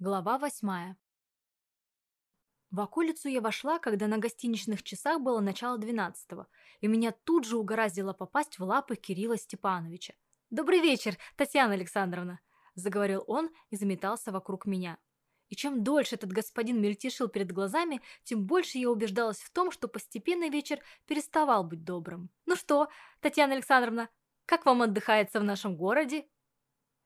Глава восьмая. В околицу я вошла, когда на гостиничных часах было начало двенадцатого, и меня тут же угораздило попасть в лапы Кирилла Степановича. «Добрый вечер, Татьяна Александровна!» – заговорил он и заметался вокруг меня. И чем дольше этот господин мельтешил перед глазами, тем больше я убеждалась в том, что постепенно вечер переставал быть добрым. «Ну что, Татьяна Александровна, как вам отдыхается в нашем городе?»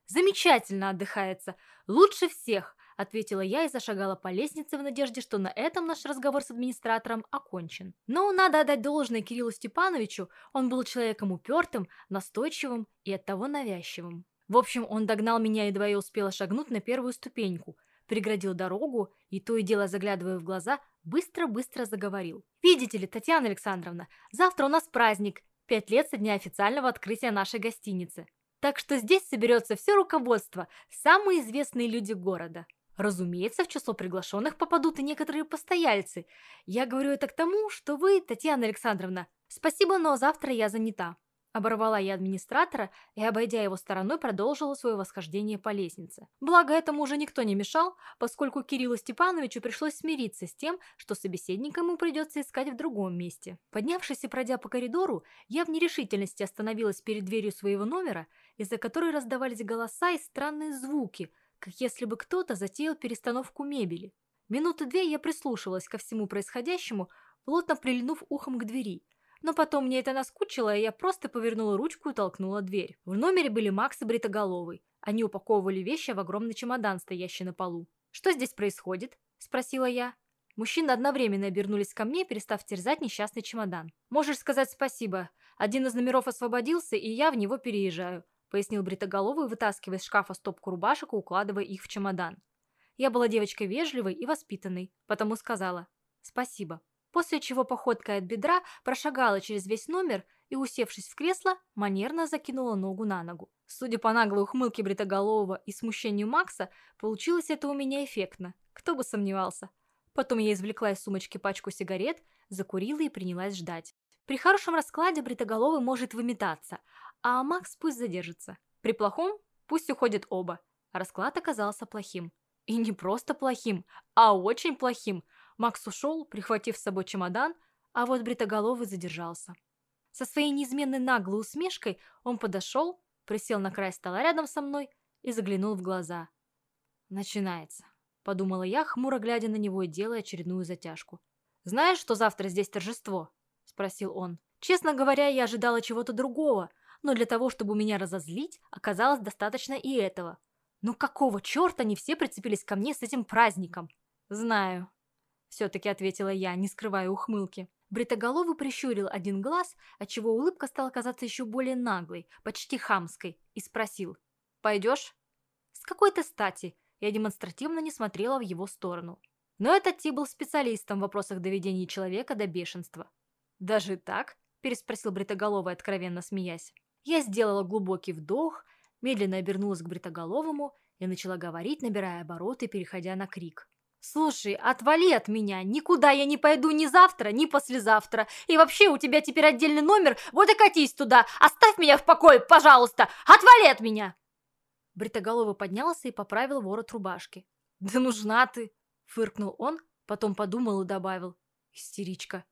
«Замечательно отдыхается! Лучше всех!» – ответила я и зашагала по лестнице в надежде, что на этом наш разговор с администратором окончен. Но надо отдать должное Кириллу Степановичу, он был человеком упертым, настойчивым и оттого навязчивым. В общем, он догнал меня, едва я успела шагнуть на первую ступеньку, преградил дорогу и, то и дело заглядывая в глаза, быстро-быстро заговорил. «Видите ли, Татьяна Александровна, завтра у нас праздник, пять лет со дня официального открытия нашей гостиницы. Так что здесь соберется все руководство, самые известные люди города. Разумеется, в число приглашенных попадут и некоторые постояльцы. Я говорю это к тому, что вы, Татьяна Александровна, спасибо, но завтра я занята. Оборвала я администратора и, обойдя его стороной, продолжила свое восхождение по лестнице. Благо, этому уже никто не мешал, поскольку Кириллу Степановичу пришлось смириться с тем, что собеседника ему придется искать в другом месте. Поднявшись и пройдя по коридору, я в нерешительности остановилась перед дверью своего номера, из-за которой раздавались голоса и странные звуки, как если бы кто-то затеял перестановку мебели. Минуты две я прислушивалась ко всему происходящему, плотно прильнув ухом к двери – но потом мне это наскучило, и я просто повернула ручку и толкнула дверь. В номере были Макс и Бритоголовый. Они упаковывали вещи в огромный чемодан, стоящий на полу. «Что здесь происходит?» – спросила я. Мужчины одновременно обернулись ко мне, перестав терзать несчастный чемодан. «Можешь сказать спасибо. Один из номеров освободился, и я в него переезжаю», – пояснил Бритоголовый, вытаскивая из шкафа стопку рубашек и укладывая их в чемодан. Я была девочкой вежливой и воспитанной, потому сказала «спасибо» после чего походкой от бедра прошагала через весь номер и, усевшись в кресло, манерно закинула ногу на ногу. Судя по наглой ухмылке Бритоголового и смущению Макса, получилось это у меня эффектно. Кто бы сомневался. Потом я извлекла из сумочки пачку сигарет, закурила и принялась ждать. При хорошем раскладе Бритоголовый может выметаться, а Макс пусть задержится. При плохом пусть уходят оба. Расклад оказался плохим. И не просто плохим, а очень плохим – Макс ушел, прихватив с собой чемодан, а вот Бритоголовый задержался. Со своей неизменной наглой усмешкой он подошел, присел на край стола рядом со мной и заглянул в глаза. «Начинается», — подумала я, хмуро глядя на него и делая очередную затяжку. «Знаешь, что завтра здесь торжество?» — спросил он. Честно говоря, я ожидала чего-то другого, но для того, чтобы меня разозлить, оказалось достаточно и этого. Ну какого черта они все прицепились ко мне с этим праздником? Знаю, все-таки ответила я, не скрывая ухмылки. Бритоголовый прищурил один глаз, отчего улыбка стала казаться еще более наглой, почти хамской, и спросил «Пойдешь?» С какой-то стати я демонстративно не смотрела в его сторону. Но этот тип был специалистом в вопросах доведения человека до бешенства. «Даже так?» – переспросил Бритоголовый, откровенно смеясь. Я сделала глубокий вдох, медленно обернулась к Бритоголовому и начала говорить, набирая обороты, переходя на крик. «Слушай, отвали от меня, никуда я не пойду ни завтра, ни послезавтра. И вообще у тебя теперь отдельный номер, вот и катись туда, оставь меня в покое, пожалуйста, отвали от меня!» Бритоголовый поднялся и поправил ворот рубашки. «Да нужна ты!» – фыркнул он, потом подумал и добавил. «Истеричка».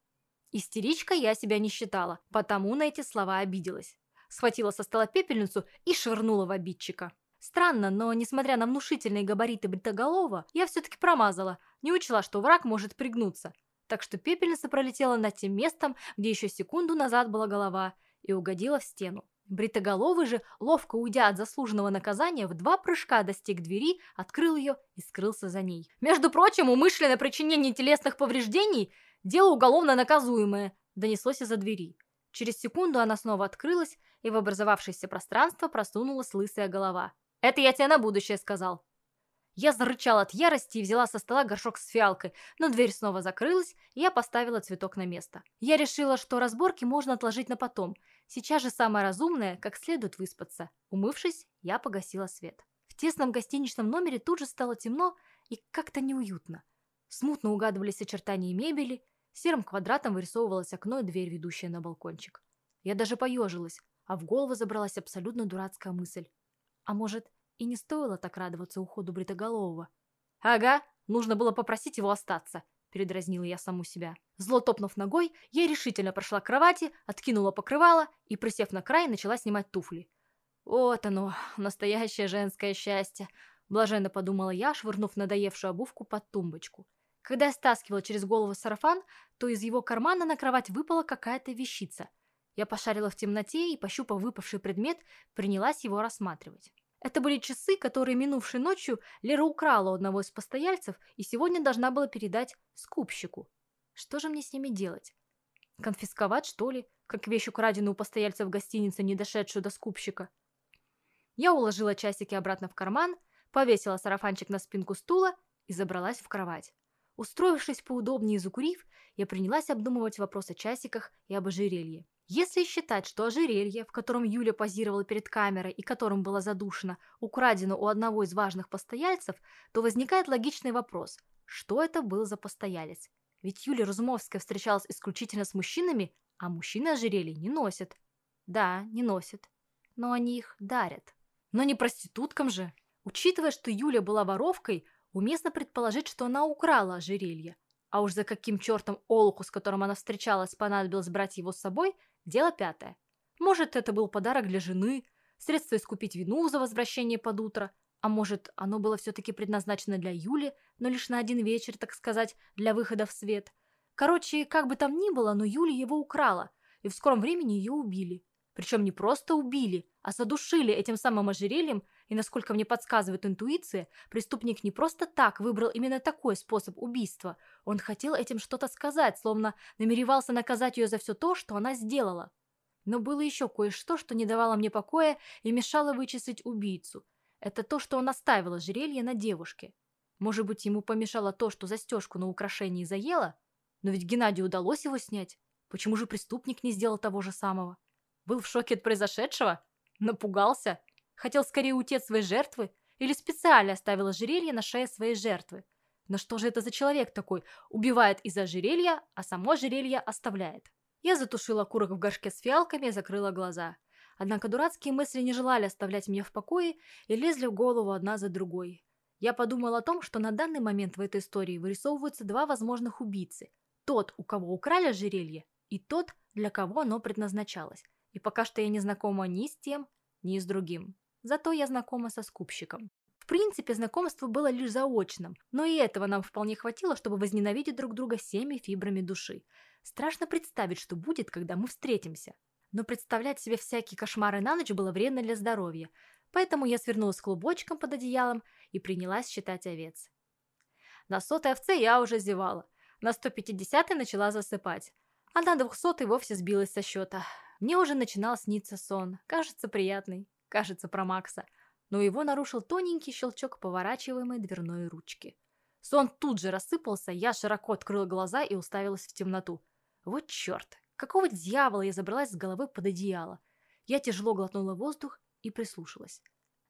Истеричка я себя не считала, потому на эти слова обиделась. Схватила со стола пепельницу и швырнула в обидчика. Странно, но, несмотря на внушительные габариты Бритоголова, я все-таки промазала, не учла, что враг может пригнуться. Так что пепельница пролетела над тем местом, где еще секунду назад была голова, и угодила в стену. Бритоголовый же, ловко уйдя от заслуженного наказания, в два прыжка достиг двери, открыл ее и скрылся за ней. Между прочим, умышленное причинение телесных повреждений – дело уголовно наказуемое, донеслось из-за двери. Через секунду она снова открылась, и в образовавшееся пространство просунулась лысая голова. Это я тебе на будущее сказал». Я зарычала от ярости и взяла со стола горшок с фиалкой, но дверь снова закрылась, и я поставила цветок на место. Я решила, что разборки можно отложить на потом. Сейчас же самое разумное, как следует выспаться. Умывшись, я погасила свет. В тесном гостиничном номере тут же стало темно и как-то неуютно. Смутно угадывались очертания мебели, серым квадратом вырисовывалось окно и дверь, ведущая на балкончик. Я даже поежилась, а в голову забралась абсолютно дурацкая мысль. А может, и не стоило так радоваться уходу Бритоголового? «Ага, нужно было попросить его остаться», – передразнила я саму себя. Зло топнув ногой, я решительно прошла к кровати, откинула покрывало и, присев на край, начала снимать туфли. «Вот оно, настоящее женское счастье», – блаженно подумала я, швырнув надоевшую обувку под тумбочку. Когда стаскивала через голову сарафан, то из его кармана на кровать выпала какая-то вещица. Я пошарила в темноте и, пощупав выпавший предмет, принялась его рассматривать. Это были часы, которые минувшей ночью Лера украла у одного из постояльцев и сегодня должна была передать скупщику. Что же мне с ними делать? Конфисковать, что ли, как вещь украденную у постояльца в гостинице, не дошедшую до скупщика? Я уложила часики обратно в карман, повесила сарафанчик на спинку стула и забралась в кровать. Устроившись поудобнее и закурив, я принялась обдумывать вопрос о часиках и об ожерелье. Если считать, что ожерелье, в котором Юля позировала перед камерой и которым была задушена, украдено у одного из важных постояльцев, то возникает логичный вопрос – что это был за постоялец? Ведь Юлия Разумовская встречалась исключительно с мужчинами, а мужчины ожерелья не носят. Да, не носят. Но они их дарят. Но не проституткам же. Учитывая, что Юля была воровкой, уместно предположить, что она украла ожерелье. А уж за каким чертом Олуху, с которым она встречалась, понадобилось брать его с собой – Дело пятое. Может, это был подарок для жены, средство искупить вину за возвращение под утро, а может, оно было все-таки предназначено для Юли, но лишь на один вечер, так сказать, для выхода в свет. Короче, как бы там ни было, но Юля его украла, и в скором времени ее убили. Причем не просто убили, а задушили этим самым ожерельем, и, насколько мне подсказывает интуиция, преступник не просто так выбрал именно такой способ убийства. Он хотел этим что-то сказать, словно намеревался наказать ее за все то, что она сделала. Но было еще кое-что, что не давало мне покоя и мешало вычислить убийцу. Это то, что он оставил ожерелье на девушке. Может быть, ему помешало то, что застежку на украшении заело? Но ведь Геннадию удалось его снять. Почему же преступник не сделал того же самого? Был в шоке от произошедшего? Напугался? Хотел скорее уйти от своей жертвы? Или специально оставил ожерелье на шее своей жертвы? Но что же это за человек такой? Убивает из-за ожерелья, а само ожерелье оставляет. Я затушила курок в горшке с фиалками и закрыла глаза. Однако дурацкие мысли не желали оставлять меня в покое и лезли в голову одна за другой. Я подумала о том, что на данный момент в этой истории вырисовываются два возможных убийцы. Тот, у кого украли ожерелье, и тот, для кого оно предназначалось. И пока что я не знакома ни с тем, ни с другим. Зато я знакома со скупщиком. В принципе, знакомство было лишь заочным, но и этого нам вполне хватило, чтобы возненавидеть друг друга всеми фибрами души. Страшно представить, что будет, когда мы встретимся. Но представлять себе всякие кошмары на ночь было вредно для здоровья, поэтому я свернулась клубочком под одеялом и принялась считать овец. На сотой овце я уже зевала, на 150-й начала засыпать, а на 200-й вовсе сбилась со счета. Мне уже начинал сниться сон, кажется, приятный, кажется, про Макса, но его нарушил тоненький щелчок поворачиваемой дверной ручки. Сон тут же рассыпался, я широко открыла глаза и уставилась в темноту. Вот черт, какого дьявола я забралась с головы под одеяло? Я тяжело глотнула воздух и прислушалась.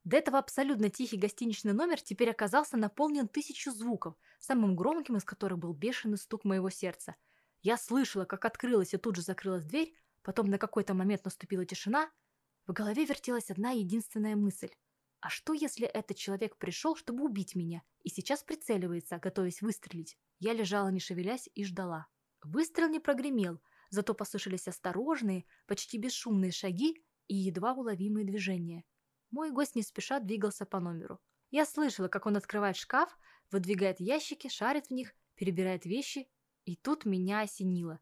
До этого абсолютно тихий гостиничный номер теперь оказался наполнен тысячу звуков, самым громким из которых был бешеный стук моего сердца. Я слышала, как открылась и тут же закрылась дверь, Потом на какой-то момент наступила тишина. В голове вертелась одна единственная мысль. А что, если этот человек пришел, чтобы убить меня, и сейчас прицеливается, готовясь выстрелить? Я лежала, не шевелясь, и ждала. Выстрел не прогремел, зато послышались осторожные, почти бесшумные шаги и едва уловимые движения. Мой гость не спеша двигался по номеру. Я слышала, как он открывает шкаф, выдвигает ящики, шарит в них, перебирает вещи, и тут меня осенило.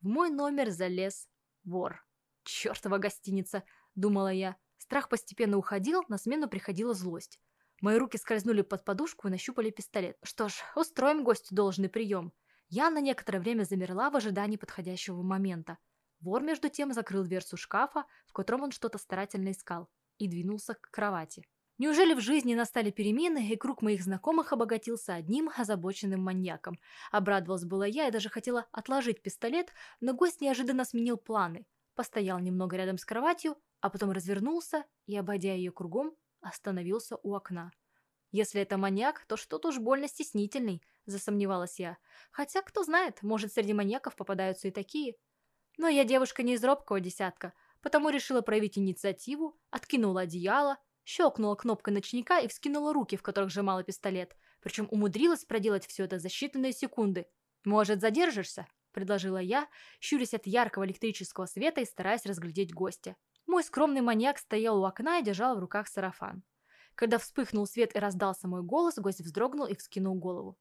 В мой номер залез Вор. Чёртова гостиница, думала я. Страх постепенно уходил, на смену приходила злость. Мои руки скользнули под подушку и нащупали пистолет. Что ж, устроим гостю должный прием. Я на некоторое время замерла в ожидании подходящего момента. Вор, между тем, закрыл дверцу шкафа, в котором он что-то старательно искал, и двинулся к кровати. Неужели в жизни настали перемены, и круг моих знакомых обогатился одним озабоченным маньяком? Обрадовалась была я и даже хотела отложить пистолет, но гость неожиданно сменил планы. Постоял немного рядом с кроватью, а потом развернулся и, обойдя ее кругом, остановился у окна. «Если это маньяк, то что-то уж больно стеснительный», – засомневалась я. «Хотя, кто знает, может, среди маньяков попадаются и такие». Но я девушка не из робкого десятка, потому решила проявить инициативу, откинула одеяло, щелкнула кнопкой ночника и вскинула руки, в которых сжимала пистолет. причем умудрилась проделать все это за считанные секунды. «Может, задержишься?» – предложила я, щурясь от яркого электрического света и стараясь разглядеть гостя. Мой скромный маньяк стоял у окна и держал в руках сарафан. Когда вспыхнул свет и раздался мой голос, гость вздрогнул и вскинул голову.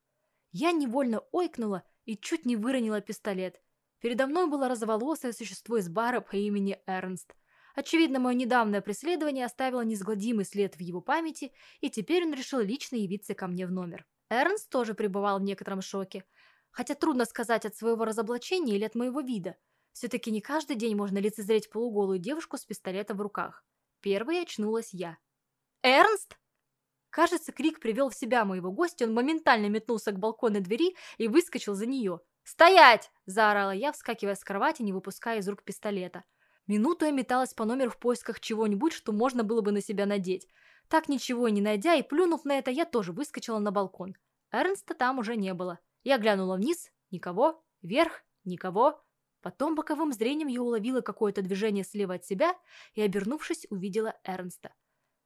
Я невольно ойкнула и чуть не выронила пистолет. Передо мной было розоволосое существо из бара по имени Эрнст. Очевидно, мое недавнее преследование оставило несгладимый след в его памяти, и теперь он решил лично явиться ко мне в номер. Эрнст тоже пребывал в некотором шоке. Хотя трудно сказать от своего разоблачения или от моего вида. Все-таки не каждый день можно лицезреть полуголую девушку с пистолетом в руках. Первой очнулась я. «Эрнст!» Кажется, крик привел в себя моего гостя, он моментально метнулся к балконной двери и выскочил за нее. «Стоять!» – заорала я, вскакивая с кровати, не выпуская из рук пистолета. Минуту я металась по номеру в поисках чего-нибудь, что можно было бы на себя надеть. Так ничего и не найдя и плюнув на это, я тоже выскочила на балкон. Эрнста там уже не было. Я глянула вниз – никого, вверх – никого. Потом боковым зрением я уловила какое-то движение слева от себя и, обернувшись, увидела Эрнста.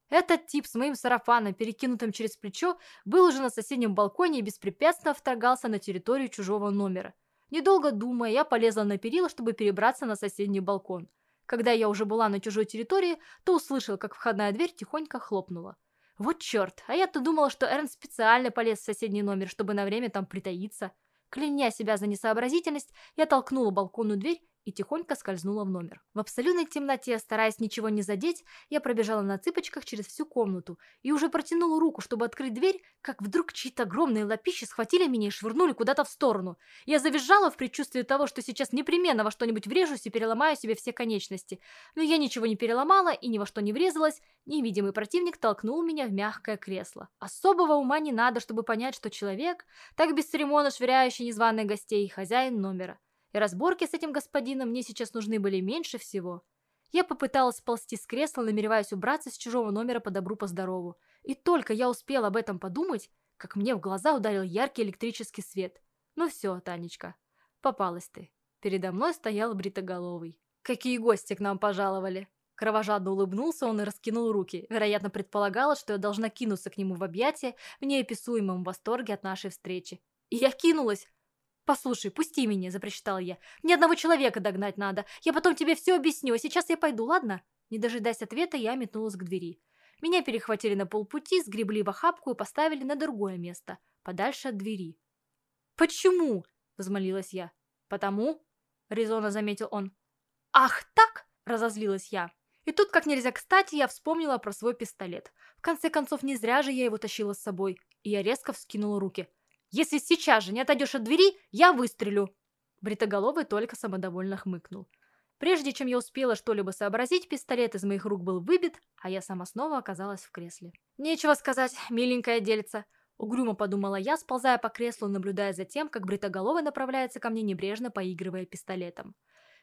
Этот тип с моим сарафаном, перекинутым через плечо, был уже на соседнем балконе и беспрепятственно вторгался на территорию чужого номера. Недолго думая, я полезла на перила, чтобы перебраться на соседний балкон. Когда я уже была на чужой территории, то услышала, как входная дверь тихонько хлопнула. Вот черт, а я-то думала, что Эрн специально полез в соседний номер, чтобы на время там притаиться. Кляня себя за несообразительность, я толкнула балконную дверь и тихонько скользнула в номер. В абсолютной темноте, стараясь ничего не задеть, я пробежала на цыпочках через всю комнату и уже протянула руку, чтобы открыть дверь, как вдруг чьи-то огромные лапищи схватили меня и швырнули куда-то в сторону. Я завизжала в предчувствии того, что сейчас непременно во что-нибудь врежусь и переломаю себе все конечности. Но я ничего не переломала и ни во что не врезалась, невидимый противник толкнул меня в мягкое кресло. Особого ума не надо, чтобы понять, что человек, так бесцеремонно швыряющий незваных гостей, хозяин номера и разборки с этим господином мне сейчас нужны были меньше всего. Я попыталась сползти с кресла, намереваясь убраться с чужого номера по добру по здорову. И только я успела об этом подумать, как мне в глаза ударил яркий электрический свет. Ну все, Танечка, попалась ты. Передо мной стоял бритоголовый. Какие гости к нам пожаловали? Кровожадно улыбнулся он и раскинул руки. Вероятно, предполагала, что я должна кинуться к нему в объятия в неописуемом восторге от нашей встречи. И я кинулась, «Послушай, пусти меня», – запричитала я. «Ни одного человека догнать надо. Я потом тебе все объясню, а сейчас я пойду, ладно?» Не дожидаясь ответа, я метнулась к двери. Меня перехватили на полпути, сгребли в охапку и поставили на другое место, подальше от двери. «Почему?» – взмолилась я. «Потому?» – резонно заметил он. «Ах так?» – разозлилась я. И тут, как нельзя кстати, я вспомнила про свой пистолет. В конце концов, не зря же я его тащила с собой. И я резко вскинула руки – если сейчас же не отойдешь от двери, я выстрелю!» Бритоголовый только самодовольно хмыкнул. Прежде чем я успела что-либо сообразить, пистолет из моих рук был выбит, а я сама снова оказалась в кресле. «Нечего сказать, миленькая дельца!» Угрюмо подумала я, сползая по креслу, наблюдая за тем, как Бритоголовый направляется ко мне, небрежно поигрывая пистолетом.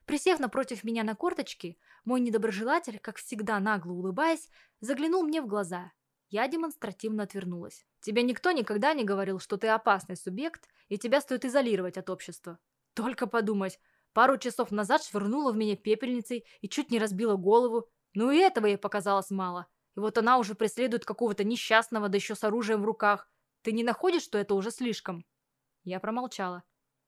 Присев напротив меня на корточки, мой недоброжелатель, как всегда нагло улыбаясь, заглянул мне в глаза я демонстративно отвернулась. Тебе никто никогда не говорил, что ты опасный субъект, и тебя стоит изолировать от общества. Только подумать, пару часов назад швырнула в меня пепельницей и чуть не разбила голову. Ну и этого ей показалось мало. И вот она уже преследует какого-то несчастного, да еще с оружием в руках. Ты не находишь, что это уже слишком?» Я промолчала.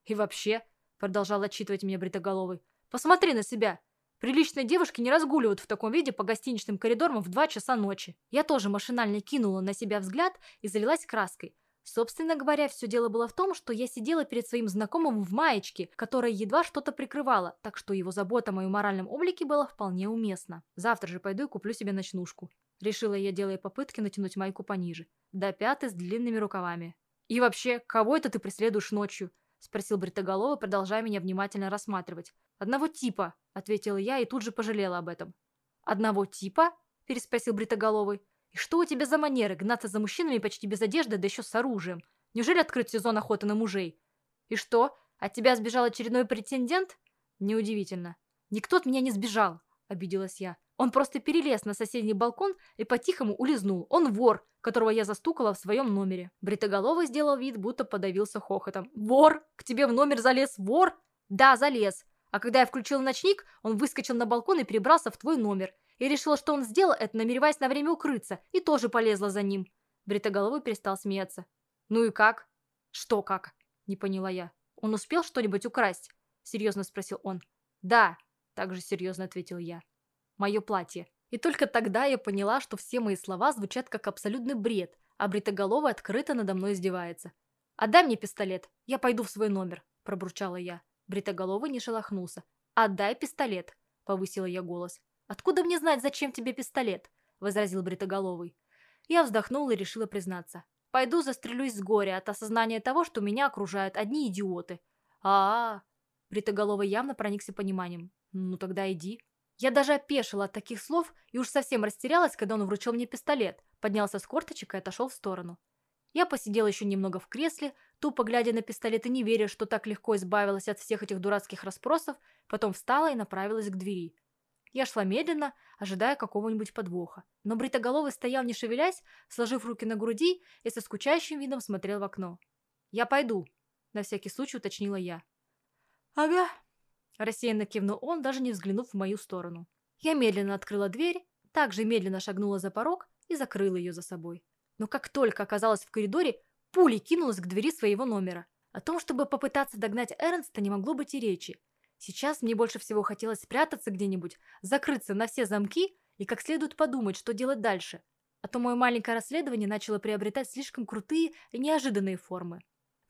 «И вообще», — продолжал отчитывать меня Бритоголовый, «посмотри на себя. Приличные девушки не разгуливают в таком виде по гостиничным коридорам в два часа ночи. Я тоже машинально кинула на себя взгляд и залилась краской. Собственно говоря, все дело было в том, что я сидела перед своим знакомым в маечке, которая едва что-то прикрывала, так что его забота о моем моральном облике была вполне уместна. Завтра же пойду и куплю себе ночнушку. Решила я, делая попытки натянуть майку пониже. До пяты с длинными рукавами. И вообще, кого это ты преследуешь ночью? Спросил Бритоголовый, продолжая меня внимательно рассматривать. «Одного типа», — ответила я и тут же пожалела об этом. «Одного типа?» — переспросил Бритоголовый. «И что у тебя за манеры гнаться за мужчинами почти без одежды, да еще с оружием? Неужели открыт сезон охоты на мужей? И что, от тебя сбежал очередной претендент? Неудивительно. Никто от меня не сбежал», — обиделась я. «Он просто перелез на соседний балкон и по-тихому улизнул. Он вор, которого я застукала в своем номере». Бритоголовый сделал вид, будто подавился хохотом. «Вор? К тебе в номер залез вор?» «Да, залез. А когда я включил ночник, он выскочил на балкон и перебрался в твой номер. Я решила, что он сделал это, намереваясь на время укрыться, и тоже полезла за ним. Бритоголовый перестал смеяться. «Ну и как?» «Что как?» – не поняла я. «Он успел что-нибудь украсть?» – серьезно спросил он. «Да», – также серьезно ответил я. «Мое платье». И только тогда я поняла, что все мои слова звучат как абсолютный бред, а бритоголовый открыто надо мной издевается. «Отдай мне пистолет, я пойду в свой номер», – пробурчала я. Бритоголовый не шелохнулся. «Отдай пистолет», – повысила я голос. «Откуда мне знать, зачем тебе пистолет?» – возразил Бритоголовый. Я вздохнула и решила признаться. «Пойду застрелюсь с горя от осознания того, что меня окружают одни идиоты». «А-а-а!» Бритоголовый явно проникся пониманием. «Ну тогда иди». Я даже опешила от таких слов и уж совсем растерялась, когда он вручил мне пистолет, поднялся с корточек и отошел в сторону. Я посидела еще немного в кресле, тупо глядя на пистолет и не веря, что так легко избавилась от всех этих дурацких расспросов, потом встала и направилась к двери. Я шла медленно, ожидая какого-нибудь подвоха. Но Бритоголовый стоял не шевелясь, сложив руки на груди и со скучающим видом смотрел в окно. «Я пойду», — на всякий случай уточнила я. «Ага», Рассеянно кивнул он, даже не взглянув в мою сторону. Я медленно открыла дверь, также медленно шагнула за порог и закрыла ее за собой. Но как только оказалась в коридоре, пулей кинулась к двери своего номера. О том, чтобы попытаться догнать Эрнста, не могло быть и речи. Сейчас мне больше всего хотелось спрятаться где-нибудь, закрыться на все замки и как следует подумать, что делать дальше. А то мое маленькое расследование начало приобретать слишком крутые и неожиданные формы.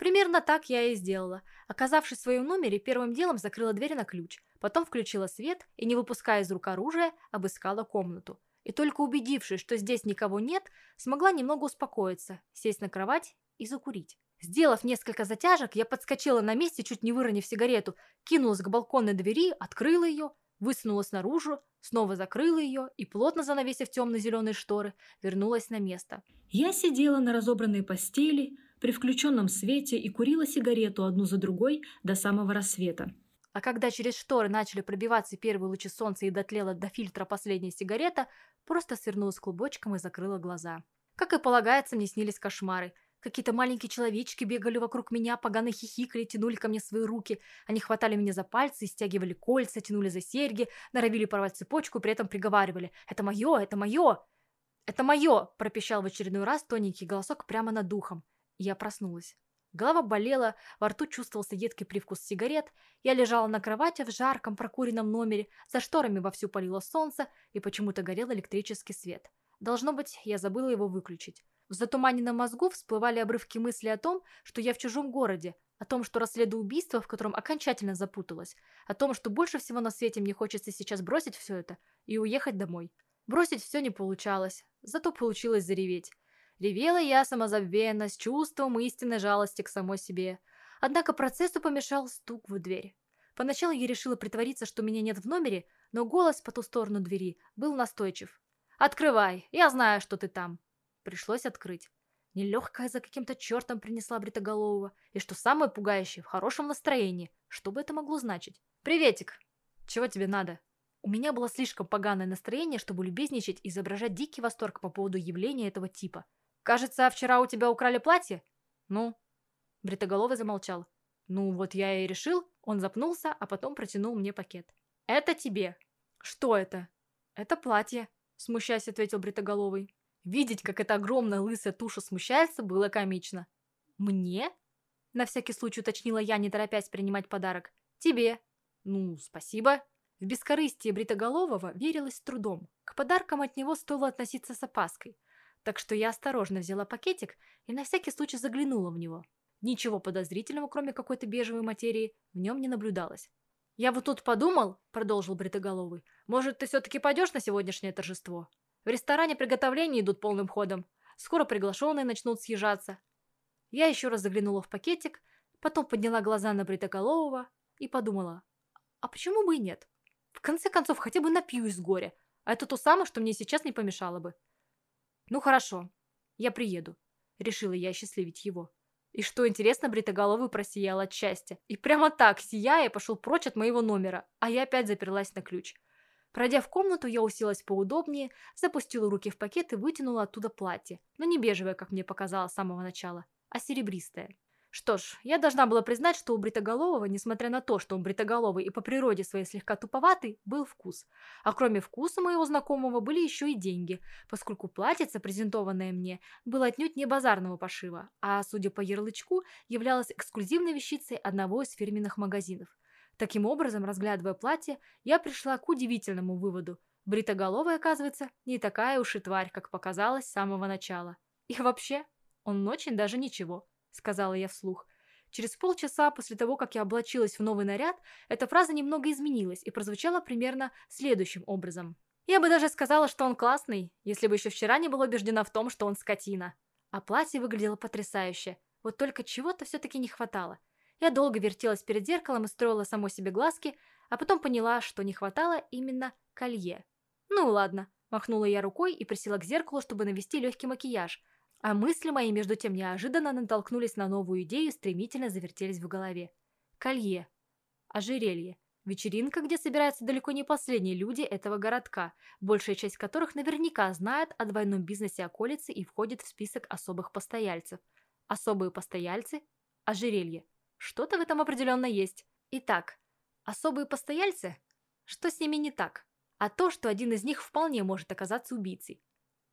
Примерно так я и сделала. Оказавшись в своем номере, первым делом закрыла дверь на ключ, потом включила свет и, не выпуская из рук оружия, обыскала комнату. И только убедившись, что здесь никого нет, смогла немного успокоиться, сесть на кровать и закурить. Сделав несколько затяжек, я подскочила на месте, чуть не выронив сигарету, кинулась к балконной двери, открыла ее, высунулась наружу, снова закрыла ее и, плотно занавесив темно-зеленые шторы, вернулась на место. Я сидела на разобранной постели, при включенном свете и курила сигарету одну за другой до самого рассвета. А когда через шторы начали пробиваться первые лучи солнца и дотлела до фильтра последняя сигарета, просто свернулась клубочком и закрыла глаза. Как и полагается, мне снились кошмары. Какие-то маленькие человечки бегали вокруг меня, погано хихикали, тянули ко мне свои руки. Они хватали меня за пальцы, стягивали кольца, тянули за серьги, норовили порвать цепочку, при этом приговаривали «Это мое! Это мое!» «Это мое!» – пропищал в очередной раз тоненький голосок прямо над духом. Я проснулась. Голова болела, во рту чувствовался едкий привкус сигарет. Я лежала на кровати в жарком прокуренном номере, за шторами вовсю палило солнце и почему-то горел электрический свет. Должно быть, я забыла его выключить. В затуманенном мозгу всплывали обрывки мысли о том, что я в чужом городе, о том, что расследую убийство, в котором окончательно запуталась, о том, что больше всего на свете мне хочется сейчас бросить все это и уехать домой. Бросить все не получалось, зато получилось зареветь. Ревела я самозабвенно, с чувством истинной жалости к самой себе. Однако процессу помешал стук в дверь. Поначалу я решила притвориться, что меня нет в номере, но голос по ту сторону двери был настойчив. «Открывай, я знаю, что ты там». Пришлось открыть. Нелегкая за каким-то чертом принесла Бритоголового, и что самое пугающее, в хорошем настроении. Что бы это могло значить? «Приветик! Чего тебе надо?» У меня было слишком поганое настроение, чтобы любезничать и изображать дикий восторг по поводу явления этого типа – «Кажется, вчера у тебя украли платье?» «Ну?» Бритоголовый замолчал. «Ну, вот я и решил». Он запнулся, а потом протянул мне пакет. «Это тебе». «Что это?» «Это платье», — смущаясь, ответил Бритоголовый. Видеть, как эта огромная лысая туша смущается, было комично. «Мне?» — на всякий случай уточнила я, не торопясь принимать подарок. «Тебе». «Ну, спасибо». В бескорыстие Бритоголового верилось с трудом. К подаркам от него стоило относиться с опаской — так что я осторожно взяла пакетик и на всякий случай заглянула в него. Ничего подозрительного, кроме какой-то бежевой материи, в нем не наблюдалось. «Я вот тут подумал», — продолжил Бритоголовый, «может, ты все-таки пойдешь на сегодняшнее торжество? В ресторане приготовления идут полным ходом. Скоро приглашенные начнут съезжаться». Я еще раз заглянула в пакетик, потом подняла глаза на Бритоголового и подумала, а почему бы и нет? В конце концов, хотя бы напьюсь с горя, а это то самое, что мне сейчас не помешало бы. «Ну хорошо, я приеду», — решила я счастливить его. И что интересно, Бритоголовый просиял от счастья. И прямо так, сияя, пошел прочь от моего номера, а я опять заперлась на ключ. Пройдя в комнату, я уселась поудобнее, запустила руки в пакет и вытянула оттуда платье, но не бежевое, как мне показалось с самого начала, а серебристое. Что ж, я должна была признать, что у Бритоголового, несмотря на то, что он бритоголовый и по природе своей слегка туповатый, был вкус. А кроме вкуса моего знакомого были еще и деньги, поскольку платьице, презентованное мне, было отнюдь не базарного пошива, а, судя по ярлычку, являлось эксклюзивной вещицей одного из фирменных магазинов. Таким образом, разглядывая платье, я пришла к удивительному выводу. Бритоголовый, оказывается, не такая уж и тварь, как показалось с самого начала. И вообще, он очень даже ничего. — сказала я вслух. Через полчаса после того, как я облачилась в новый наряд, эта фраза немного изменилась и прозвучала примерно следующим образом. Я бы даже сказала, что он классный, если бы еще вчера не была убеждена в том, что он скотина. А платье выглядело потрясающе. Вот только чего-то все-таки не хватало. Я долго вертелась перед зеркалом и строила самой себе глазки, а потом поняла, что не хватало именно колье. «Ну ладно», – махнула я рукой и присела к зеркалу, чтобы навести легкий макияж, а мысли мои, между тем, неожиданно натолкнулись на новую идею и стремительно завертелись в голове. Колье. Ожерелье. Вечеринка, где собираются далеко не последние люди этого городка, большая часть которых наверняка знает о двойном бизнесе околицы и входит в список особых постояльцев. Особые постояльцы – ожерелье. Что-то в этом определенно есть. Итак, особые постояльцы? Что с ними не так? А то, что один из них вполне может оказаться убийцей.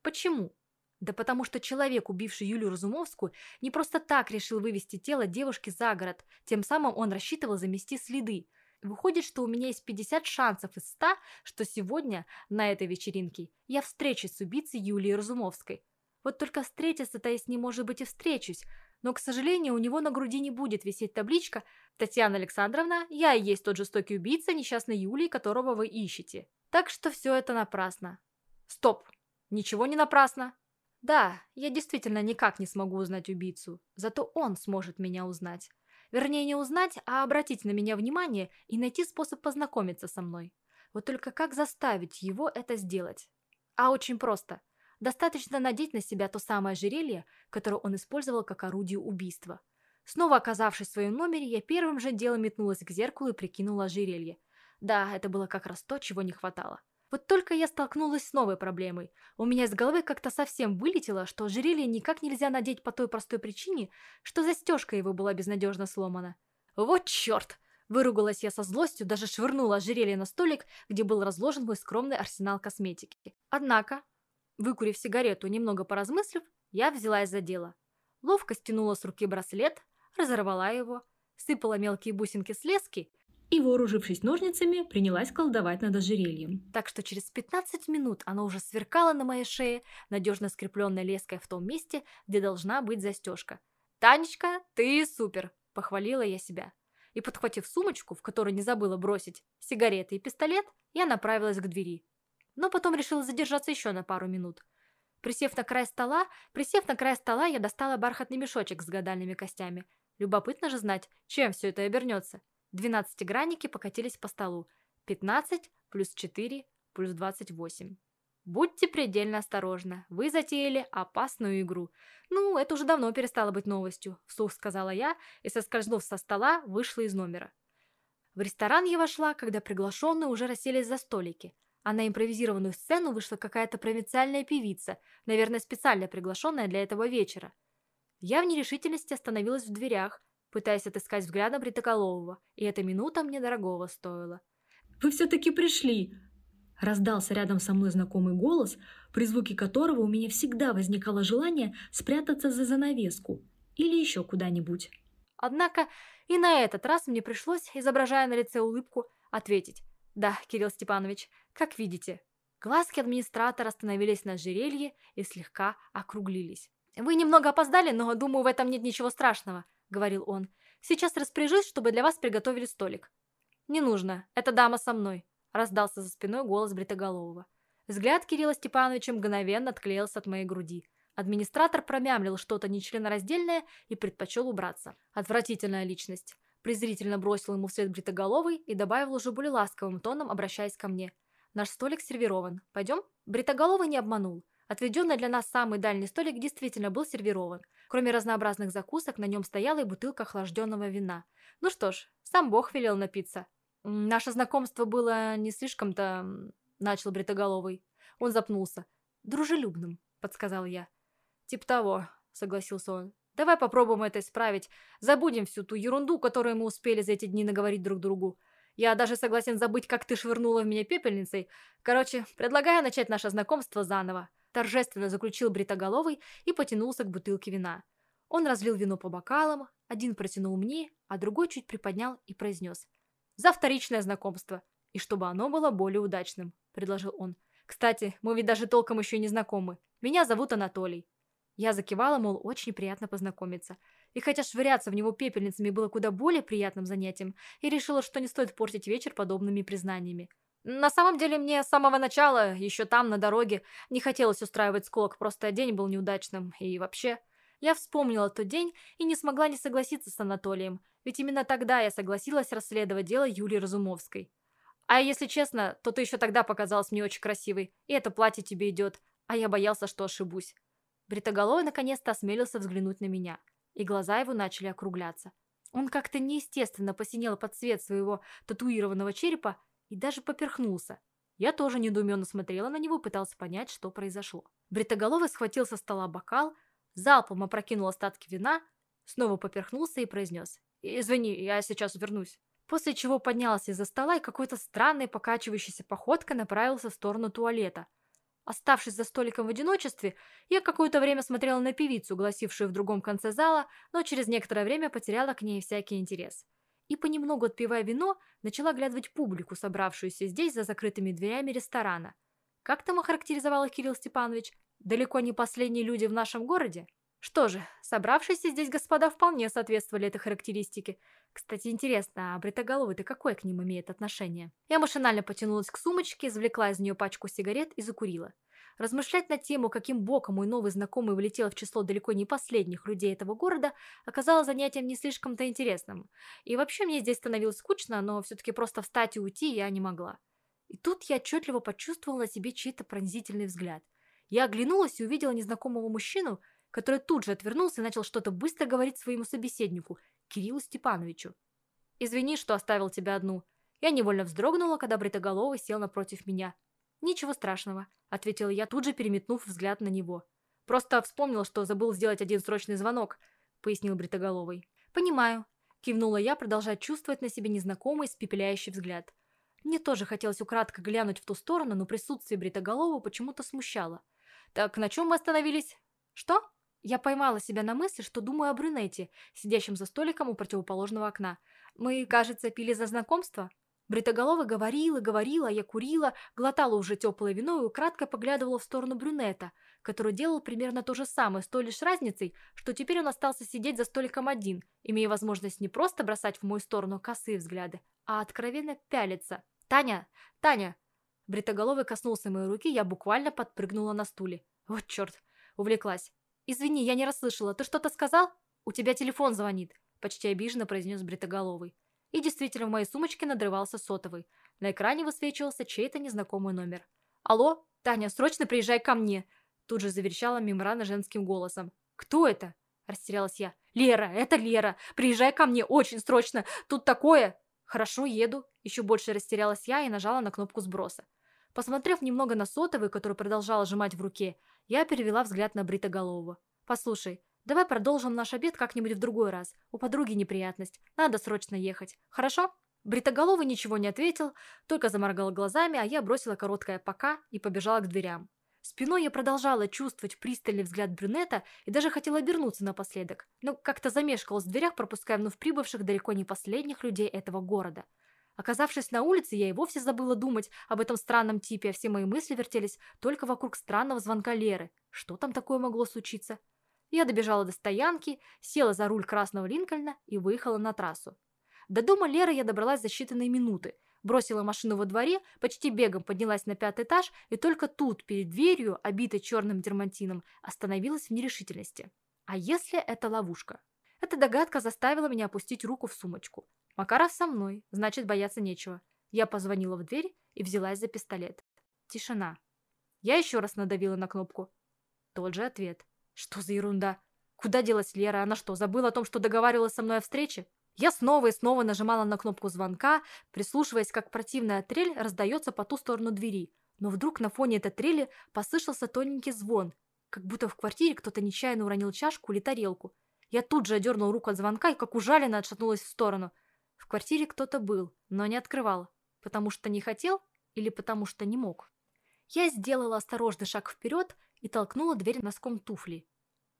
Почему? Да потому что человек, убивший Юлию Разумовскую, не просто так решил вывести тело девушки за город, тем самым он рассчитывал замести следы. Выходит, что у меня есть 50 шансов из 100, что сегодня, на этой вечеринке, я встречусь с убийцей Юлии Разумовской. Вот только встретиться-то я с ним, может быть, и встречусь, но, к сожалению, у него на груди не будет висеть табличка «Татьяна Александровна, я и есть тот жестокий убийца несчастной Юлии, которого вы ищете». Так что все это напрасно. Стоп! Ничего не напрасно. Да, я действительно никак не смогу узнать убийцу, зато он сможет меня узнать. Вернее, не узнать, а обратить на меня внимание и найти способ познакомиться со мной. Вот только как заставить его это сделать? А очень просто. Достаточно надеть на себя то самое ожерелье, которое он использовал как орудие убийства. Снова оказавшись в своем номере, я первым же делом метнулась к зеркалу и прикинула ожерелье. Да, это было как раз то, чего не хватало. Вот только я столкнулась с новой проблемой. У меня из головы как-то совсем вылетело, что ожерелье никак нельзя надеть по той простой причине, что застежка его была безнадежно сломана. Вот черт! Выругалась я со злостью, даже швырнула ожерелье на столик, где был разложен мой скромный арсенал косметики. Однако, выкурив сигарету, немного поразмыслив, я взялась за дело. Ловко стянула с руки браслет, разорвала его, сыпала мелкие бусинки с лески и, вооружившись ножницами, принялась колдовать над ожерельем. Так что через 15 минут оно уже сверкало на моей шее, надежно скрепленной леской в том месте, где должна быть застежка. «Танечка, ты супер!» – похвалила я себя. И, подхватив сумочку, в которой не забыла бросить сигареты и пистолет, я направилась к двери. Но потом решила задержаться еще на пару минут. Присев на край стола, присев на край стола, я достала бархатный мешочек с гадальными костями. Любопытно же знать, чем все это обернется. Двенадцатигранники покатились по столу. 15 плюс 4 плюс 28. Будьте предельно осторожны. Вы затеяли опасную игру. Ну, это уже давно перестало быть новостью, вслух сказала я и, соскользнув со стола, вышла из номера. В ресторан я вошла, когда приглашенные уже расселись за столики, а на импровизированную сцену вышла какая-то провинциальная певица, наверное, специально приглашенная для этого вечера. Я в нерешительности остановилась в дверях, пытаясь отыскать взглядом Бритоголового, и эта минута мне дорогого стоила. «Вы все-таки пришли!» Раздался рядом со мной знакомый голос, при звуке которого у меня всегда возникало желание спрятаться за занавеску или еще куда-нибудь. Однако и на этот раз мне пришлось, изображая на лице улыбку, ответить «Да, Кирилл Степанович, как видите». Глазки администратора остановились на жерелье и слегка округлились. «Вы немного опоздали, но, думаю, в этом нет ничего страшного. — говорил он. «Сейчас распоряжусь, чтобы для вас приготовили столик». «Не нужно, эта дама со мной», — раздался за спиной голос Бритоголового. Взгляд Кирилла Степановича мгновенно отклеился от моей груди. Администратор промямлил что-то нечленораздельное и предпочел убраться. Отвратительная личность. Презрительно бросил ему вслед Бритоголовый и добавил уже более ласковым тоном, обращаясь ко мне. «Наш столик сервирован. Пойдем?» Бритоголовый не обманул. Отведенный для нас самый дальний столик действительно был сервирован. Кроме разнообразных закусок, на нем стояла и бутылка охлажденного вина. Ну что ж, сам Бог велел напиться. Наше знакомство было не слишком-то... Начал Бритоголовый. Он запнулся. «Дружелюбным», — подсказал я. «Тип того», — согласился он. Давай попробуем это исправить. Забудем всю ту ерунду, которую мы успели за эти дни наговорить друг другу. Я даже согласен забыть, как ты швырнула в меня пепельницей. Короче, предлагаю начать наше знакомство заново. Торжественно заключил Бритоголовый и потянулся к бутылке вина. Он разлил вино по бокалам, один протянул мне, а другой чуть приподнял и произнес. «За вторичное знакомство. И чтобы оно было более удачным», — предложил он. «Кстати, мы ведь даже толком еще не знакомы. Меня зовут Анатолий. Я закивала, мол, очень приятно познакомиться. И хотя швыряться в него пепельницами было куда более приятным занятием, я решила, что не стоит портить вечер подобными признаниями. На самом деле мне с самого начала, еще там, на дороге, не хотелось устраивать склок, просто день был неудачным. И вообще, я вспомнила тот день и не смогла не согласиться с Анатолием, ведь именно тогда я согласилась расследовать дело Юлии Разумовской. А если честно, то ты еще тогда показалась мне очень красивой, и это платье тебе идет, а я боялся, что ошибусь. Бритоголовый наконец-то осмелился взглянуть на меня, и глаза его начали округляться. Он как-то неестественно посинел под цвет своего татуированного черепа и даже поперхнулся. Я тоже недоуменно смотрела на него и пытался понять, что произошло. Бритоголовый схватил со стола бокал, залпом опрокинул остатки вина, снова поперхнулся и произнес «Извини, я сейчас вернусь». После чего поднялся из-за стола и какой-то странной покачивающейся походкой направился в сторону туалета – Оставшись за столиком в одиночестве, я какое-то время смотрела на певицу, гласившую в другом конце зала, но через некоторое время потеряла к ней всякий интерес. И понемногу отпивая вино, начала глядывать публику, собравшуюся здесь за закрытыми дверями ресторана. Как там охарактеризовал их Кирилл Степанович? Далеко не последние люди в нашем городе? Что же, собравшиеся здесь господа вполне соответствовали этой характеристике. Кстати, интересно, а бритоголовый-то какое к ним имеет отношение? Я машинально потянулась к сумочке, извлекла из нее пачку сигарет и закурила. Размышлять на тему, каким боком мой новый знакомый влетел в число далеко не последних людей этого города, оказалось занятием не слишком-то интересным. И вообще мне здесь становилось скучно, но все-таки просто встать и уйти я не могла. И тут я отчетливо почувствовала на себе чей-то пронзительный взгляд. Я оглянулась и увидела незнакомого мужчину, который тут же отвернулся и начал что-то быстро говорить своему собеседнику, Кириллу Степановичу. «Извини, что оставил тебя одну». Я невольно вздрогнула, когда Бритоголовый сел напротив меня. «Ничего страшного», — ответила я, тут же переметнув взгляд на него. «Просто вспомнил, что забыл сделать один срочный звонок», — пояснил Бритоголовый. «Понимаю», — кивнула я, продолжая чувствовать на себе незнакомый, спепеляющий взгляд. Мне тоже хотелось украдко глянуть в ту сторону, но присутствие Бритоголового почему-то смущало. «Так на чем мы остановились?» «Что?» Я поймала себя на мысли, что думаю о брюнете, сидящем за столиком у противоположного окна. Мы, кажется, пили за знакомство. Бритоголова говорила, говорила, я курила, глотала уже теплое вино и украдкой поглядывала в сторону брюнета, который делал примерно то же самое, с той лишь разницей, что теперь он остался сидеть за столиком один, имея возможность не просто бросать в мою сторону косые взгляды, а откровенно пялиться. «Таня! Таня!» Бритоголовый коснулся моей руки, я буквально подпрыгнула на стуле. Вот черт! Увлеклась. «Извини, я не расслышала. Ты что-то сказал? У тебя телефон звонит», – почти обиженно произнес Бритоголовый. И действительно, в моей сумочке надрывался сотовый. На экране высвечивался чей-то незнакомый номер. «Алло, Таня, срочно приезжай ко мне!» Тут же заверещала Мимрана женским голосом. «Кто это?» – растерялась я. «Лера, это Лера! Приезжай ко мне, очень срочно! Тут такое!» «Хорошо, еду!» Еще больше растерялась я и нажала на кнопку сброса. Посмотрев немного на сотовый, который продолжала сжимать в руке, я перевела взгляд на Бритоголового. «Послушай, давай продолжим наш обед как-нибудь в другой раз. У подруги неприятность. Надо срочно ехать. Хорошо?» Бритоголовый ничего не ответил, только заморгал глазами, а я бросила короткое «пока» и побежала к дверям. Спиной я продолжала чувствовать пристальный взгляд брюнета и даже хотела обернуться напоследок, но как-то замешкалась в дверях, пропуская вновь прибывших далеко не последних людей этого города – Оказавшись на улице, я и вовсе забыла думать об этом странном типе, а все мои мысли вертелись только вокруг странного звонка Леры. Что там такое могло случиться? Я добежала до стоянки, села за руль красного Линкольна и выехала на трассу. До дома Леры я добралась за считанные минуты. Бросила машину во дворе, почти бегом поднялась на пятый этаж и только тут, перед дверью, обитой черным дермантином, остановилась в нерешительности. А если это ловушка? Эта догадка заставила меня опустить руку в сумочку. Макаров со мной, значит, бояться нечего. Я позвонила в дверь и взялась за пистолет. Тишина. Я еще раз надавила на кнопку. Тот же ответ. Что за ерунда? Куда делась Лера? Она что, забыла о том, что договаривалась со мной о встрече? Я снова и снова нажимала на кнопку звонка, прислушиваясь, как противная трель раздается по ту сторону двери. Но вдруг на фоне этой трели послышался тоненький звон, как будто в квартире кто-то нечаянно уронил чашку или тарелку. Я тут же одернул руку от звонка и, как ужаленно, отшатнулась в сторону. В квартире кто-то был, но не открывал. Потому что не хотел или потому что не мог. Я сделала осторожный шаг вперед и толкнула дверь носком туфли.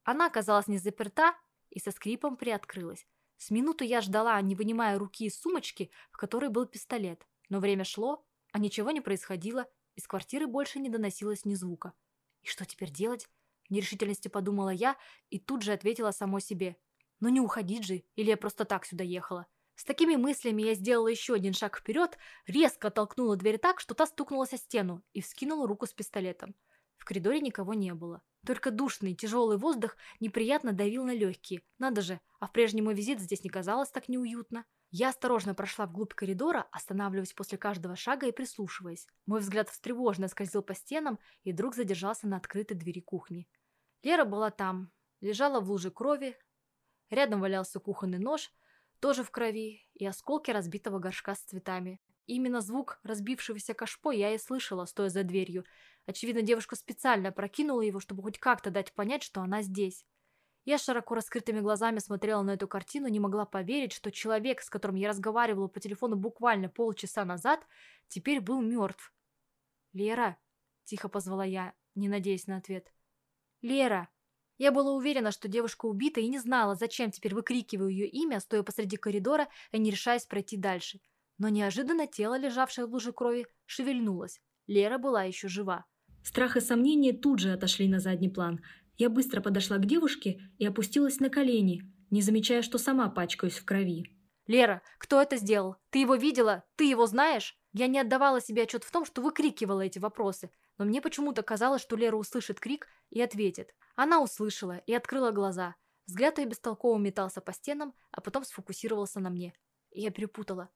Она оказалась не заперта и со скрипом приоткрылась. С минуту я ждала, не вынимая руки из сумочки, в которой был пистолет. Но время шло, а ничего не происходило, из квартиры больше не доносилось ни звука. И что теперь делать? В подумала я и тут же ответила самой себе. Ну не уходить же, или я просто так сюда ехала. С такими мыслями я сделала еще один шаг вперед, резко толкнула дверь так, что та стукнулась о стену и вскинула руку с пистолетом. В коридоре никого не было. Только душный, тяжелый воздух неприятно давил на легкие. Надо же, а в прежний мой визит здесь не казалось так неуютно. Я осторожно прошла вглубь коридора, останавливаясь после каждого шага и прислушиваясь. Мой взгляд встревоженно скользил по стенам и вдруг задержался на открытой двери кухни. Лера была там, лежала в луже крови. Рядом валялся кухонный нож, тоже в крови, и осколки разбитого горшка с цветами. Именно звук разбившегося кашпо я и слышала, стоя за дверью. Очевидно, девушка специально прокинула его, чтобы хоть как-то дать понять, что она здесь. Я широко раскрытыми глазами смотрела на эту картину, не могла поверить, что человек, с которым я разговаривала по телефону буквально полчаса назад, теперь был мертв. «Лера?» – тихо позвала я, не надеясь на ответ. «Лера!» Я была уверена, что девушка убита и не знала, зачем теперь выкрикиваю ее имя, стоя посреди коридора и не решаясь пройти дальше. Но неожиданно тело, лежавшее в луже крови, шевельнулось. Лера была еще жива. Страх и сомнения тут же отошли на задний план. Я быстро подошла к девушке и опустилась на колени, не замечая, что сама пачкаюсь в крови. «Лера, кто это сделал? Ты его видела? Ты его знаешь?» Я не отдавала себе отчет в том, что выкрикивала эти вопросы, но мне почему-то казалось, что Лера услышит крик и ответит. Она услышала и открыла глаза. Взгляд ее бестолково метался по стенам, а потом сфокусировался на мне. Я перепутала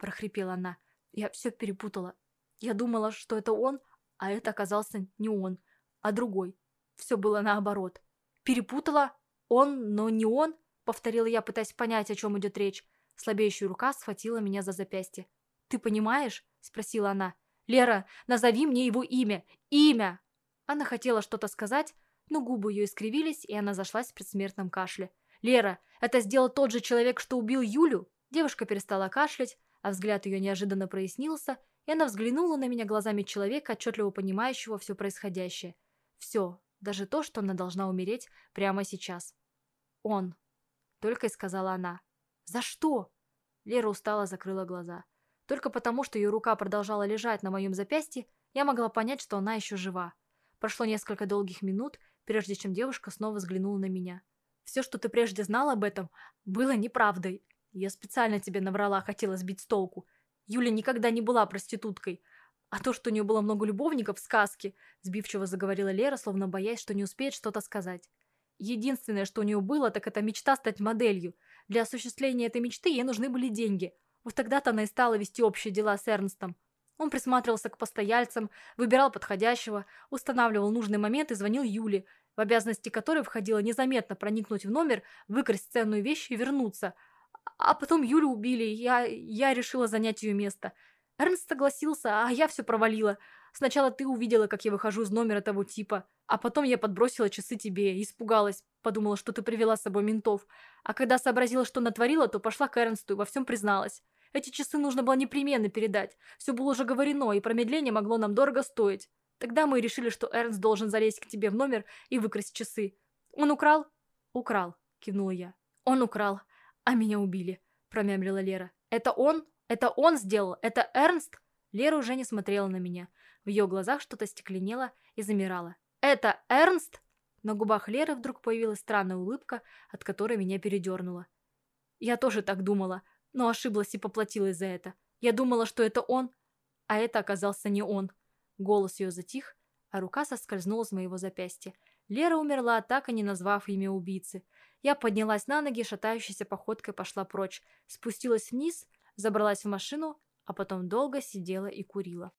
прохрипела она. Я все перепутала. Я думала, что это он, а это оказался не он, а другой. Все было наоборот. Перепутала? Он, но не он? Повторила я, пытаясь понять, о чем идет речь. Слабеющая рука схватила меня за запястье. «Ты понимаешь?» – спросила она. «Лера, назови мне его имя! Имя!» Она хотела что-то сказать, но губы ее искривились, и она зашлась в предсмертном кашле. «Лера, это сделал тот же человек, что убил Юлю?» Девушка перестала кашлять, а взгляд ее неожиданно прояснился, и она взглянула на меня глазами человека, отчетливо понимающего все происходящее. Все, даже то, что она должна умереть прямо сейчас. «Он», — только и сказала она. «За что?» Лера устало закрыла глаза. Только потому, что ее рука продолжала лежать на моем запястье, я могла понять, что она еще жива. Прошло несколько долгих минут, прежде чем девушка снова взглянула на меня. «Все, что ты прежде знал об этом, было неправдой. Я специально тебе наврала, хотела сбить с толку. Юля никогда не была проституткой. А то, что у нее было много любовников в сказке, сбивчиво заговорила Лера, словно боясь, что не успеет что-то сказать. Единственное, что у нее было, так это мечта стать моделью. Для осуществления этой мечты ей нужны были деньги. Вот тогда-то она и стала вести общие дела с Эрнстом. Он присматривался к постояльцам, выбирал подходящего, устанавливал нужный момент и звонил Юле, в обязанности которой входило незаметно проникнуть в номер, выкрасть ценную вещь и вернуться – а потом Юлю убили, я, я решила занять ее место. Эрнст согласился, а я все провалила. Сначала ты увидела, как я выхожу из номера того типа, а потом я подбросила часы тебе, испугалась, подумала, что ты привела с собой ментов. А когда сообразила, что натворила, то пошла к Эрнсту и во всем призналась. Эти часы нужно было непременно передать. Все было уже говорено, и промедление могло нам дорого стоить. Тогда мы решили, что Эрнст должен залезть к тебе в номер и выкрасть часы. Он украл? Украл, кивнула я. Он украл. «А меня убили», – промямлила Лера. «Это он? Это он сделал? Это Эрнст?» Лера уже не смотрела на меня. В ее глазах что-то стекленело и замирало. «Это Эрнст?» На губах Леры вдруг появилась странная улыбка, от которой меня передернуло. Я тоже так думала, но ошиблась и поплатилась за это. Я думала, что это он, а это оказался не он. Голос ее затих, а рука соскользнула с моего запястья. Лера умерла, так и не назвав имя убийцы. Я поднялась на ноги, шатающейся походкой пошла прочь, спустилась вниз, забралась в машину, а потом долго сидела и курила.